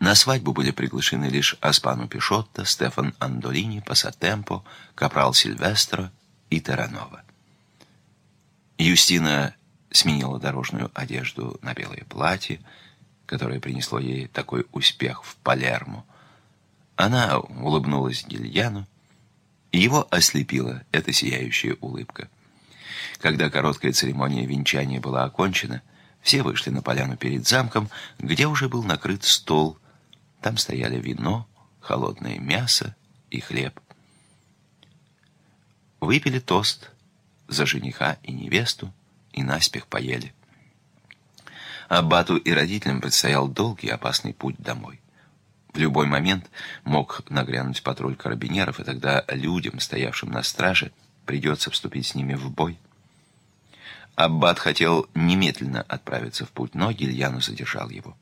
На свадьбу были приглашены лишь Аспану Пишотто, Стефан Андолини, Пассатемпо, Капрал Сильвестро и Таранова. Юстина сменила дорожную одежду на белое платье, которое принесло ей такой успех в Палермо. Она улыбнулась Гильяну, и его ослепила эта сияющая улыбка. Когда короткая церемония венчания была окончена, все вышли на поляну перед замком, где уже был накрыт стол. Там стояли вино, холодное мясо и хлеб. Выпили тост за жениха и невесту и наспех поели. Аббату и родителям предстоял долгий и опасный путь домой. В любой момент мог нагрянуть патруль карабинеров, и тогда людям, стоявшим на страже, придется вступить с ними в бой. Аббат хотел немедленно отправиться в путь, но Гильяну задержал его.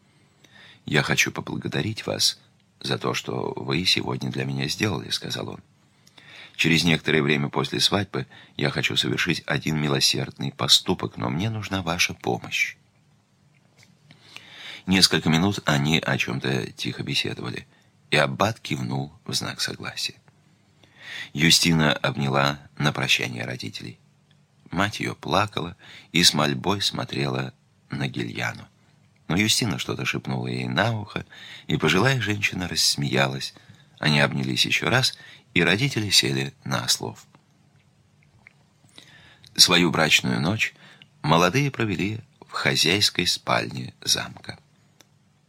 «Я хочу поблагодарить вас за то, что вы сегодня для меня сделали», — сказал он. «Через некоторое время после свадьбы я хочу совершить один милосердный поступок, но мне нужна ваша помощь». Несколько минут они о чем-то тихо беседовали, и Аббат кивнул в знак согласия. Юстина обняла на прощание родителей. Мать ее плакала и с мольбой смотрела на Гильяну. Но Юстина что-то шепнула ей на ухо, и пожилая женщина рассмеялась. Они обнялись еще раз, и родители сели на ослов. Свою брачную ночь молодые провели в хозяйской спальне замка.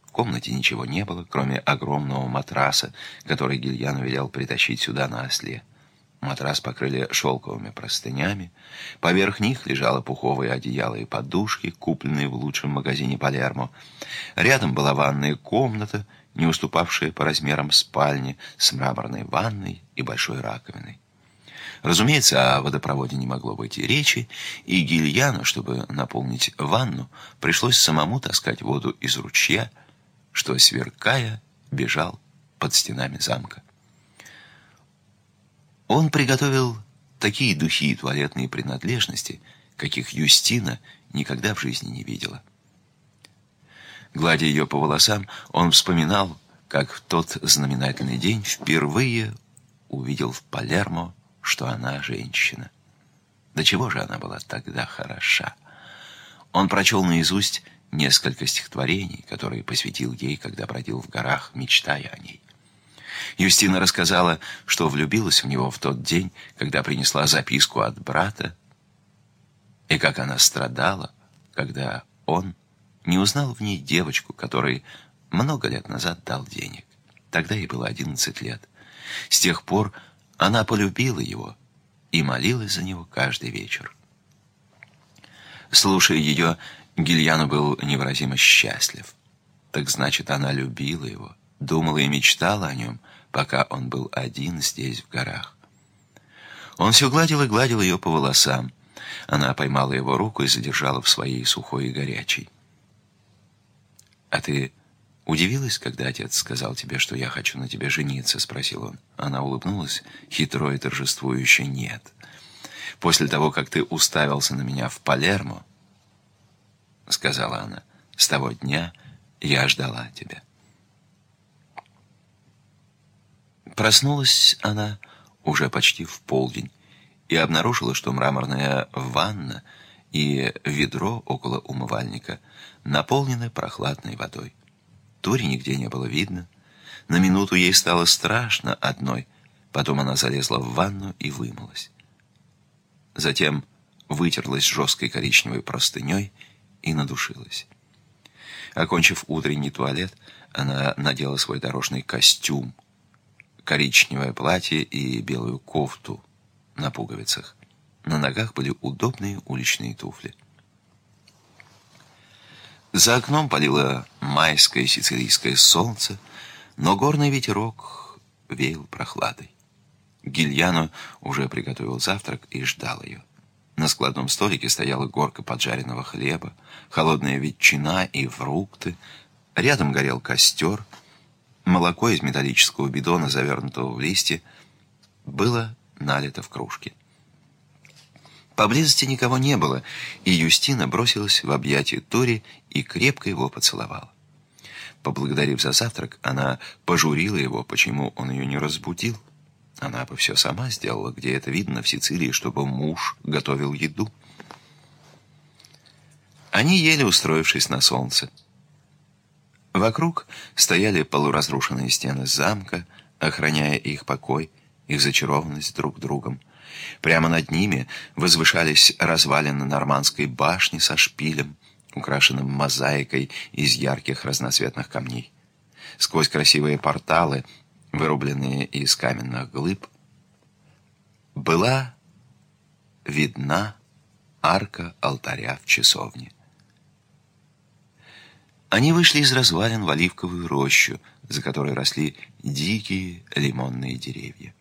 В комнате ничего не было, кроме огромного матраса, который Гильяну велел притащить сюда на осле. Матрас покрыли шелковыми простынями. Поверх них лежало пуховое одеяло и подушки, купленные в лучшем магазине Палермо. Рядом была ванная комната, не уступавшая по размерам спальни, с мраморной ванной и большой раковиной. Разумеется, о водопроводе не могло быть и речи, и Гильяну, чтобы наполнить ванну, пришлось самому таскать воду из ручья, что, сверкая, бежал под стенами замка. Он приготовил такие духи и туалетные принадлежности, каких Юстина никогда в жизни не видела. Гладя ее по волосам, он вспоминал, как в тот знаменательный день впервые увидел в Палермо, что она женщина. До чего же она была тогда хороша? Он прочел наизусть несколько стихотворений, которые посвятил ей, когда бродил в горах, мечтая о ней. Юстина рассказала, что влюбилась в него в тот день, когда принесла записку от брата, и как она страдала, когда он не узнал в ней девочку, которой много лет назад дал денег. Тогда ей было 11 лет. С тех пор она полюбила его и молилась за него каждый вечер. Слушая ее, Гильяну был невыразимо счастлив. Так значит, она любила его, думала и мечтала о нем, пока он был один здесь, в горах. Он все гладил и гладил ее по волосам. Она поймала его руку и задержала в своей сухой и горячей. «А ты удивилась, когда отец сказал тебе, что я хочу на тебе жениться?» — спросил он. Она улыбнулась, хитро и торжествующе «нет». «После того, как ты уставился на меня в Палермо, — сказала она, — с того дня я ждала тебя». Проснулась она уже почти в полдень и обнаружила, что мраморная ванна и ведро около умывальника наполнены прохладной водой. Тури нигде не было видно. На минуту ей стало страшно одной, потом она залезла в ванну и вымылась. Затем вытерлась жесткой коричневой простыней и надушилась. Окончив утренний туалет, она надела свой дорожный костюм, коричневое платье и белую кофту на пуговицах. На ногах были удобные уличные туфли. За окном палило майское сицилийское солнце, но горный ветерок веял прохладой. Гильяно уже приготовил завтрак и ждал ее. На складном столике стояла горка поджаренного хлеба, холодная ветчина и фрукты. Рядом горел костер — Молоко из металлического бидона, завернутого в листья, было налито в кружки. Поблизости никого не было, и Юстина бросилась в объятия Тори и крепко его поцеловала. Поблагодарив за завтрак, она пожурила его, почему он ее не разбудил. Она бы все сама сделала, где это видно в Сицилии, чтобы муж готовил еду. Они ели, устроившись на солнце. Вокруг стояли полуразрушенные стены замка, охраняя их покой, их зачарованность друг другом. Прямо над ними возвышались развалины нормандской башни со шпилем, украшенным мозаикой из ярких разноцветных камней. Сквозь красивые порталы, вырубленные из каменных глыб, была видна арка алтаря в часовне. Они вышли из развалин в оливковую рощу, за которой росли дикие лимонные деревья.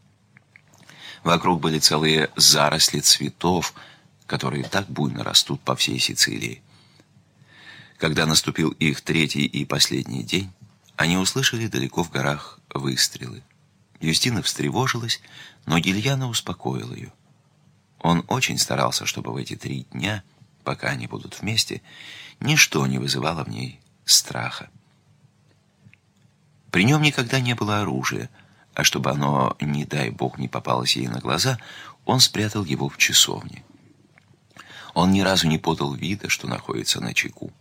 Вокруг были целые заросли цветов, которые так буйно растут по всей Сицилии. Когда наступил их третий и последний день, они услышали далеко в горах выстрелы. Юстина встревожилась, но Гильяна успокоил ее. Он очень старался, чтобы в эти три дня, пока они будут вместе, ничто не вызывало в ней страха. При нем никогда не было оружия, а чтобы оно, не дай бог, не попалось ей на глаза, он спрятал его в часовне. Он ни разу не подал вида, что находится на чеку,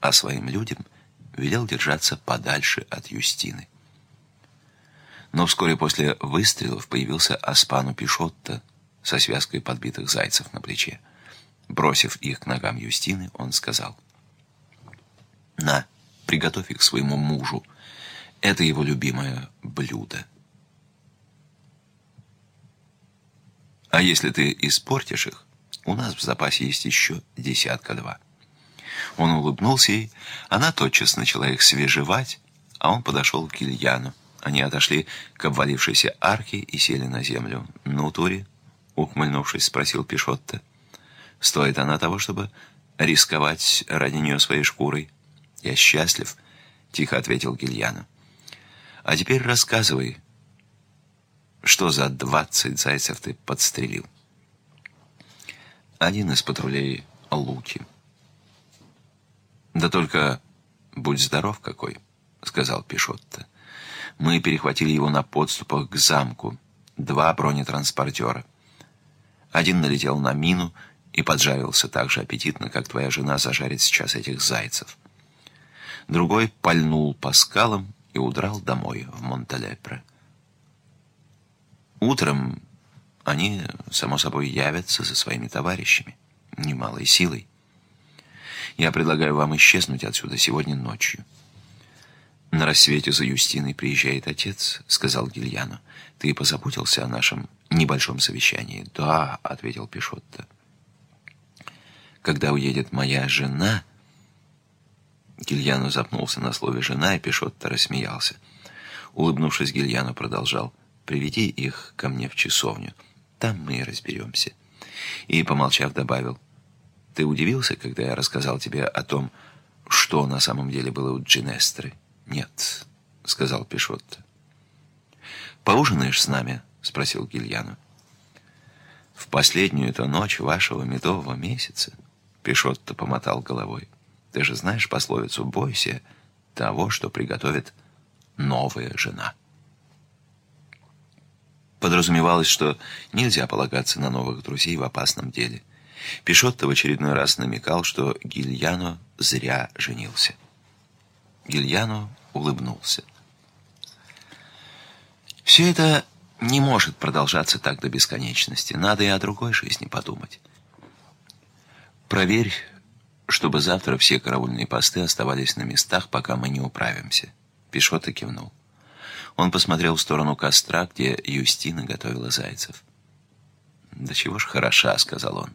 а своим людям велел держаться подальше от Юстины. Но вскоре после выстрелов появился Аспану Пишотто со связкой подбитых зайцев на плече. Бросив их к ногам Юстины, он сказал, «На, приготовь их своему мужу. Это его любимое блюдо». А если ты испортишь их, у нас в запасе есть еще десятка-два. Он улыбнулся ей, она тотчас начала их свежевать, а он подошел к Ильяну. Они отошли к обвалившейся арке и сели на землю. «Ну, Тури?» — ухмыльнувшись, спросил Пишотто. «Стоит она того, чтобы рисковать ради нее своей шкурой?» «Я счастлив», — тихо ответил Гильяну. «А теперь рассказывай, что за двадцать зайцев ты подстрелил?» «Один из патрулей Луки». «Да только будь здоров какой», — сказал Пишотто. «Мы перехватили его на подступах к замку. Два бронетранспортера. Один налетел на мину и поджарился так же аппетитно, как твоя жена зажарит сейчас этих зайцев. Другой пальнул по скалам и удрал домой, в Монталепре. Утром они, само собой, явятся за своими товарищами, немалой силой. Я предлагаю вам исчезнуть отсюда сегодня ночью. На рассвете за Юстиной приезжает отец, сказал Гильяну. Ты позаботился о нашем небольшом совещании? Да, ответил Пишотто. Когда уедет моя жена... Гильяну запнулся на слове «жена», и Пишотто рассмеялся. Улыбнувшись, Гильяну продолжал. «Приведи их ко мне в часовню. Там мы и разберемся». И, помолчав, добавил. Ты удивился, когда я рассказал тебе о том, что на самом деле было у Джинестры? Нет, сказал Пишотто. Поужинаешь с нами? Спросил Гильяну. В последнюю эту ночь вашего медового месяца Пишотто помотал головой. Ты же знаешь пословицу «бойся того, что приготовит новая жена». Подразумевалось, что нельзя полагаться на новых друзей в опасном деле – Пишотто в очередной раз намекал, что Гильяно зря женился. Гильяно улыбнулся. Все это не может продолжаться так до бесконечности. Надо и о другой жизни подумать. Проверь, чтобы завтра все караульные посты оставались на местах, пока мы не управимся. Пишота кивнул. Он посмотрел в сторону костра, где Юстина готовила зайцев. «Да чего ж хороша», — сказал он.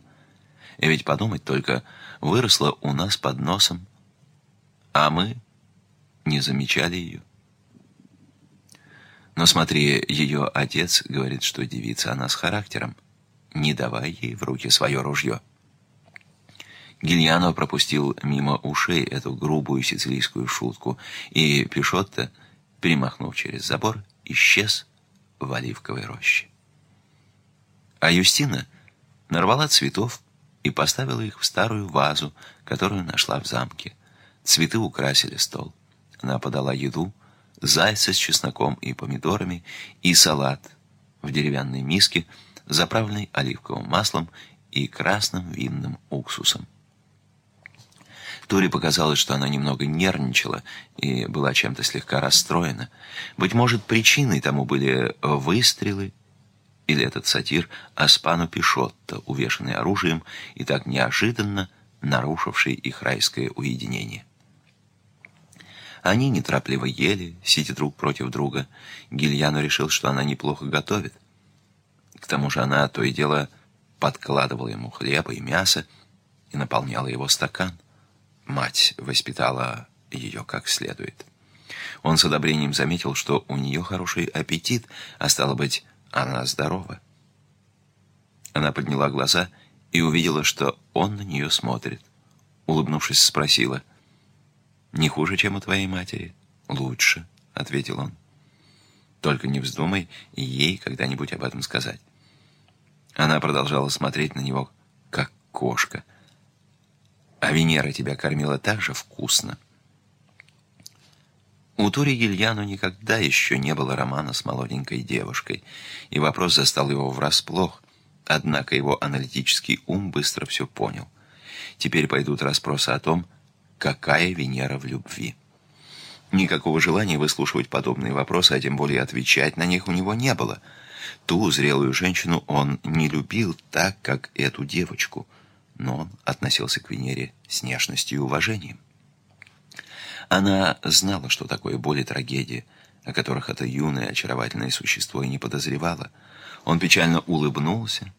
И ведь подумать только, выросла у нас под носом, а мы не замечали ее. Но смотри, ее отец говорит, что девица она с характером. Не давай ей в руки свое ружье. Гильяно пропустил мимо ушей эту грубую сицилийскую шутку, и Пишотто, перемахнув через забор, исчез в оливковой роще. А Юстина нарвала цветов, и поставила их в старую вазу, которую нашла в замке. Цветы украсили стол. она подала еду, зайца с чесноком и помидорами и салат в деревянной миске, заправленный оливковым маслом и красным винным уксусом. Туре показалось, что она немного нервничала и была чем-то слегка расстроена. Быть может, причиной тому были выстрелы или этот сатир Аспану Пишотто, увешанный оружием и так неожиданно нарушивший их райское уединение. Они неторопливо ели, сидя друг против друга. Гильяно решил, что она неплохо готовит. К тому же она то и дело подкладывала ему хлеба и мясо и наполняла его стакан. Мать воспитала ее как следует. Он с одобрением заметил, что у нее хороший аппетит, а стало быть, она здорова. Она подняла глаза и увидела, что он на нее смотрит. Улыбнувшись, спросила, «Не хуже, чем у твоей матери?» «Лучше», — ответил он. «Только не вздумай ей когда-нибудь об этом сказать». Она продолжала смотреть на него, как кошка — а Венера тебя кормила так же вкусно. У Тури Гильяну никогда еще не было романа с молоденькой девушкой, и вопрос застал его врасплох, однако его аналитический ум быстро все понял. Теперь пойдут расспросы о том, какая Венера в любви. Никакого желания выслушивать подобные вопросы, а тем более отвечать на них у него не было. Ту зрелую женщину он не любил так, как эту девочку – но он относился к Венере с нежностью и уважением. Она знала, что такое боль и трагедия, о которых это юное очаровательное существо и не подозревало. Он печально улыбнулся.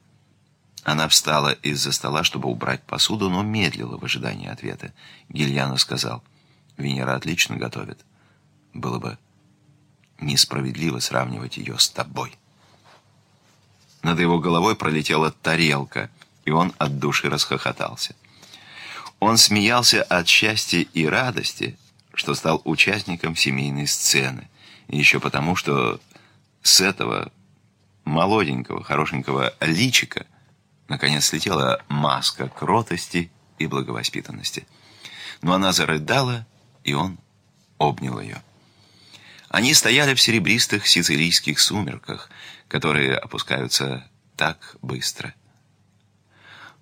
Она встала из-за стола, чтобы убрать посуду, но медлила в ожидании ответа. Гильяно сказал, «Венера отлично готовит. Было бы несправедливо сравнивать ее с тобой». Над его головой пролетела тарелка — и он от души расхохотался. Он смеялся от счастья и радости, что стал участником семейной сцены, и еще потому, что с этого молоденького, хорошенького личика наконец слетела маска кротости и благовоспитанности. Но она зарыдала, и он обнял ее. Они стояли в серебристых сицилийских сумерках, которые опускаются так быстро.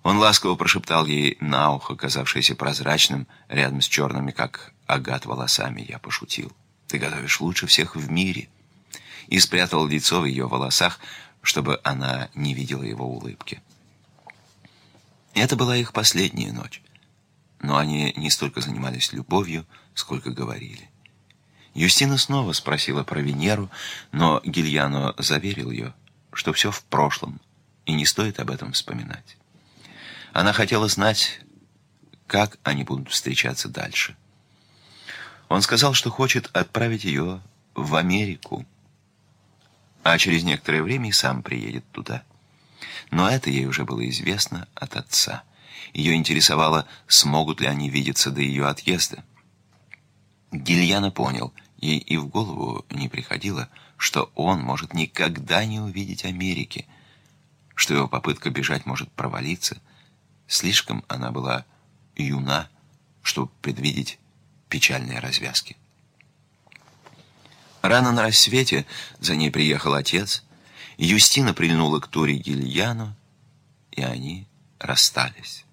Он ласково прошептал ей на ухо, казавшееся прозрачным, рядом с черными, как агат, волосами. Я пошутил. «Ты готовишь лучше всех в мире». И спрятал лицо в ее волосах, чтобы она не видела его улыбки. Это была их последняя ночь. Но они не столько занимались любовью, сколько говорили. Юстина снова спросила про Венеру, но Гильяно заверил ее, что все в прошлом, и не стоит об этом вспоминать. Она хотела знать, как они будут встречаться дальше. Он сказал, что хочет отправить ее в Америку, а через некоторое время и сам приедет туда. Но это ей уже было известно от отца. Ее интересовало, смогут ли они видеться до ее отъезда. Гильяна понял, ей и в голову не приходило, что он может никогда не увидеть Америки, что его попытка бежать может провалиться, Слишком она была юна, чтобы предвидеть печальные развязки. Рано на рассвете за ней приехал отец, Юстина прильнула к Туре Гильяну, и они расстались.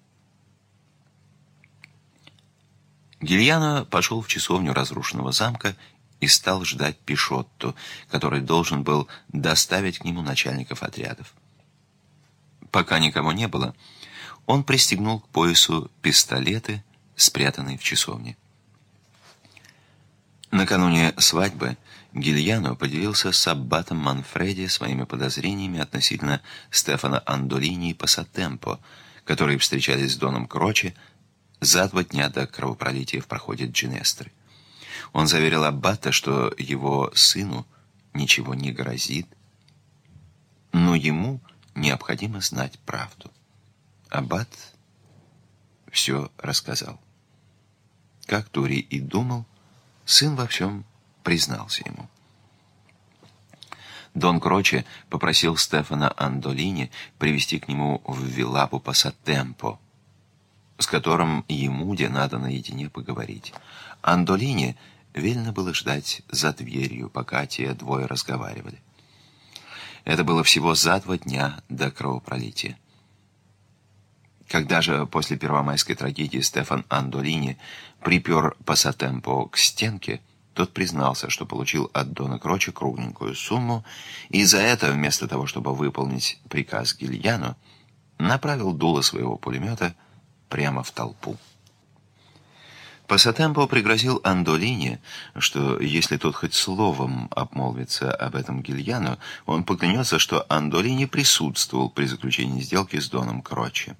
Гильяно пошел в часовню разрушенного замка и стал ждать Пишотту, который должен был доставить к нему начальников отрядов. Пока никого не было, он пристегнул к поясу пистолеты, спрятанные в часовне. Накануне свадьбы Гильяно поделился с аббатом Манфреди своими подозрениями относительно Стефана Андолини и Пассатемпо, которые встречались с Доном Крочи за два дня до кровопролития в проходе Джинестры. Он заверил аббата, что его сыну ничего не грозит, но ему необходимо знать правду. Аббат все рассказал. Как Тури и думал, сын во всем признался ему. Дон Кроче попросил Стефана Андолини привести к нему в Вилапу Пассатемпо, с которым ему, где надо наедине поговорить. Андолини велено было ждать за дверью, пока те двое разговаривали. Это было всего за два дня до кровопролития. Когда же после первомайской трагедии Стефан Андолини припер Пассатемпо к стенке, тот признался, что получил от Дона Крочи кругленькую сумму, и за это, вместо того, чтобы выполнить приказ Гильяну, направил дуло своего пулемета прямо в толпу. Пассатемпо пригрозил Андолине, что если тот хоть словом обмолвится об этом Гильяну, он поклянется, что Андолини присутствовал при заключении сделки с Доном Крочи.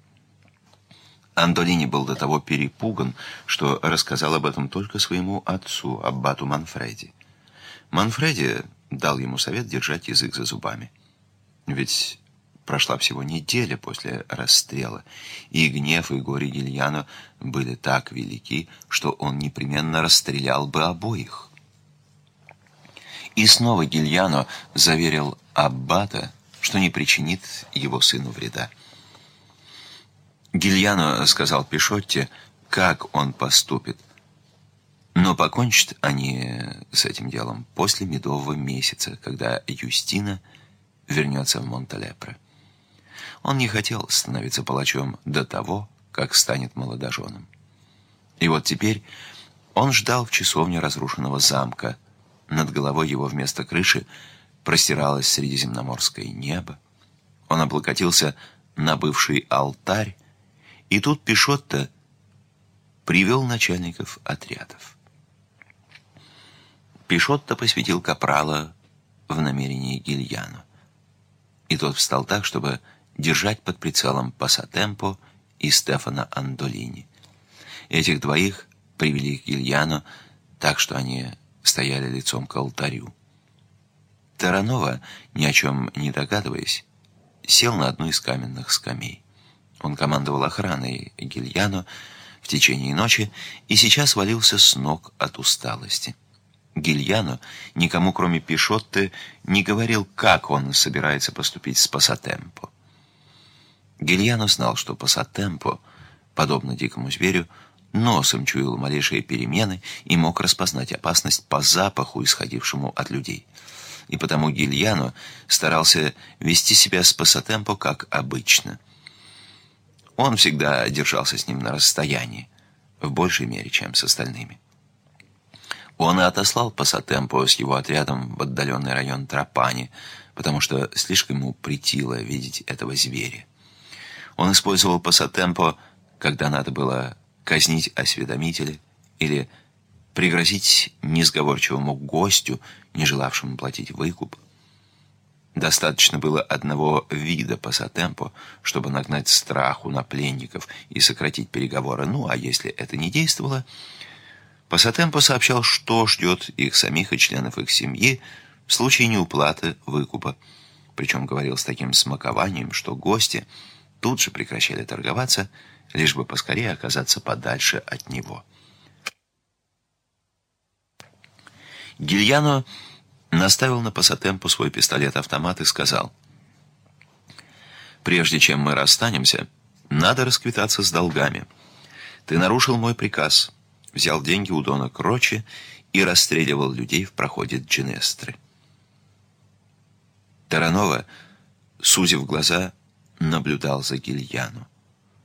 Андолини был до того перепуган, что рассказал об этом только своему отцу, аббату Манфреди. Манфреди дал ему совет держать язык за зубами. Ведь прошла всего неделя после расстрела, и гнев и горе Гильяно были так велики, что он непременно расстрелял бы обоих. И снова Гильяно заверил аббата, что не причинит его сыну вреда. Гильяно сказал Пишотте, как он поступит. Но покончат они с этим делом после медового месяца, когда Юстина вернется в Монталепре. Он не хотел становиться палачом до того, как станет молодоженом. И вот теперь он ждал в часовне разрушенного замка. Над головой его вместо крыши простиралось средиземноморское небо. Он облокотился на бывший алтарь, и тут Пишотто привел начальников отрядов. Пишотто посвятил Капрала в намерении Гильяну. И тот встал так, чтобы держать под прицелом Пассатемпо и Стефана Андолини. Этих двоих привели к Гильяну так, что они стояли лицом к алтарю. Таранова, ни о чем не догадываясь, сел на одну из каменных скамей. Он командовал охраной Гильяно в течение ночи и сейчас валился с ног от усталости. Гильяно никому, кроме Пишотты, не говорил, как он собирается поступить с Пассатемпо. Гильяно знал, что Пассатемпо, подобно дикому зверю, носом чуял малейшие перемены и мог распознать опасность по запаху, исходившему от людей. И потому Гильяно старался вести себя с Пассатемпо как обычно – он всегда держался с ним на расстоянии, в большей мере, чем с остальными. Он и отослал Пассатемпо с его отрядом в отдаленный район Тропани, потому что слишком ему притило видеть этого зверя. Он использовал Пассатемпо, когда надо было казнить осведомителя или пригрозить несговорчивому гостю, не желавшему платить выкуп. Достаточно было одного вида пассатемпо, чтобы нагнать страху на пленников и сократить переговоры. Ну, а если это не действовало, пассатемпо сообщал, что ждет их самих и членов их семьи в случае неуплаты выкупа. Причем говорил с таким смакованием, что гости тут же прекращали торговаться, лишь бы поскорее оказаться подальше от него. Гильяно наставил на пассатемпу свой пистолет-автомат и сказал, «Прежде чем мы расстанемся, надо расквитаться с долгами. Ты нарушил мой приказ, взял деньги у Дона Крочи и расстреливал людей в проходе Джинестры». Таранова, сузив глаза, наблюдал за Гильяну.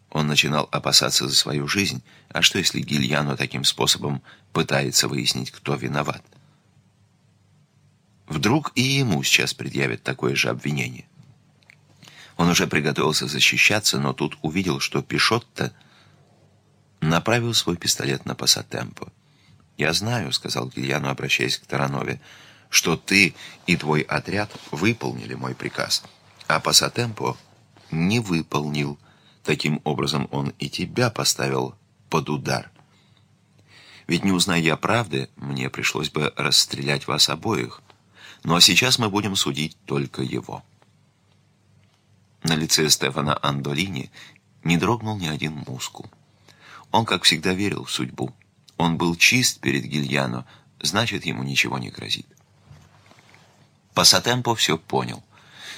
Он начинал опасаться за свою жизнь, а что если Гильяну таким способом пытается выяснить, кто виноват? Вдруг и ему сейчас предъявят такое же обвинение. Он уже приготовился защищаться, но тут увидел, что Пишотто направил свой пистолет на Пассатемпо. «Я знаю», — сказал Гильяну, обращаясь к Таранове, «что ты и твой отряд выполнили мой приказ, а Пассатемпо не выполнил. Таким образом, он и тебя поставил под удар. Ведь не узная я правды, мне пришлось бы расстрелять вас обоих». Ну а сейчас мы будем судить только его. На лице Стефана Андолини не дрогнул ни один мускул. Он, как всегда, верил в судьбу. Он был чист перед Гильяно, значит, ему ничего не грозит. Пассатемпо все понял.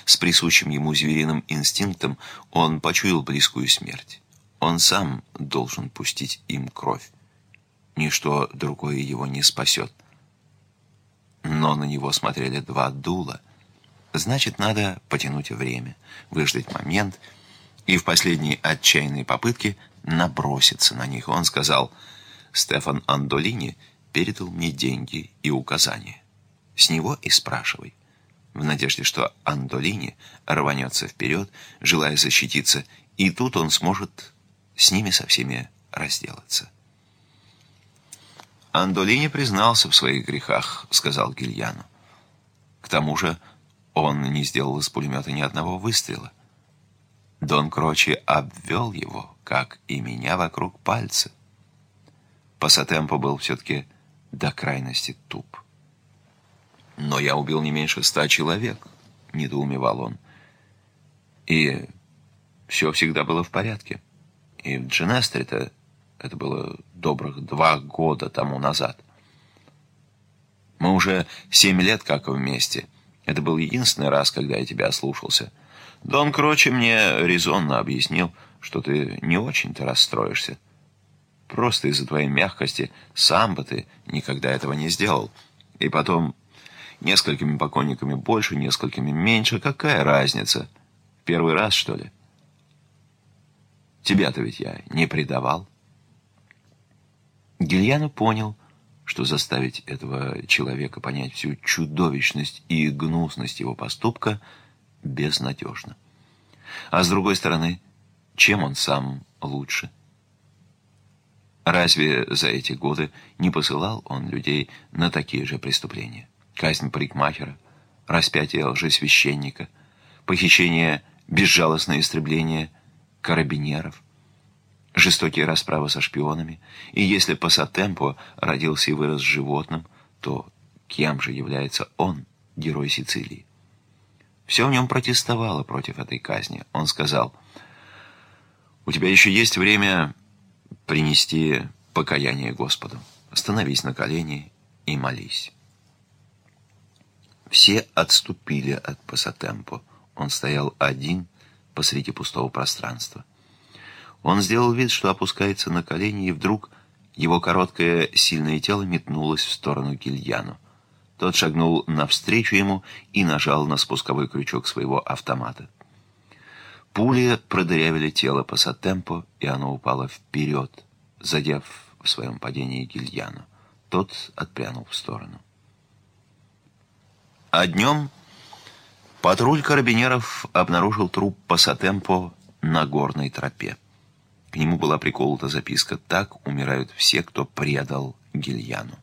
С присущим ему звериным инстинктом он почуял близкую смерть. Он сам должен пустить им кровь. ничто другое его не спасет. Но на него смотрели два дула. Значит, надо потянуть время, выждать момент и в последней отчаянной попытке наброситься на них. Он сказал, Стефан Андолини передал мне деньги и указания. С него и спрашивай. В надежде, что Андолини рванется вперед, желая защититься, и тут он сможет с ними со всеми разделаться. «Андолини признался в своих грехах», — сказал Гильяну. «К тому же он не сделал из пулемета ни одного выстрела. Дон Крочи обвел его, как и меня, вокруг пальца. Пассатемпо был все-таки до крайности туп. «Но я убил не меньше ста человек», — недоумевал он. «И все всегда было в порядке. И в Джинестре-то это было добрых два года тому назад. Мы уже семь лет как вместе. Это был единственный раз, когда я тебя ослушался. Дон Крочи мне резонно объяснил, что ты не очень-то расстроишься. Просто из-за твоей мягкости сам бы ты никогда этого не сделал. И потом, несколькими покойниками больше, несколькими меньше, какая разница? Первый раз, что ли? Тебя-то ведь я не предавал. Гильяно понял, что заставить этого человека понять всю чудовищность и гнусность его поступка безнадежно. А с другой стороны, чем он сам лучше? Разве за эти годы не посылал он людей на такие же преступления? Казнь парикмахера, распятие лжесвященника, похищение, безжалостное истребление карабинеров, жестокие расправы со шпионами, и если Пассатемпо родился и вырос животным, то кем же является он, герой Сицилии? Все в нем протестовало против этой казни. Он сказал, «У тебя еще есть время принести покаяние Господу. Становись на колени и молись». Все отступили от Пассатемпо. Он стоял один посреди пустого пространства. Он сделал вид, что опускается на колени, и вдруг его короткое сильное тело метнулось в сторону Гильяну. Тот шагнул навстречу ему и нажал на спусковой крючок своего автомата. Пули продырявили тело Пассатемпо, и оно упало вперед, задев в своем падении Гильяну. Тот отпрянул в сторону. А днем патруль карабинеров обнаружил труп Пассатемпо на горной тропе. К нему была приколота записка «Так умирают все, кто предал Гильяну».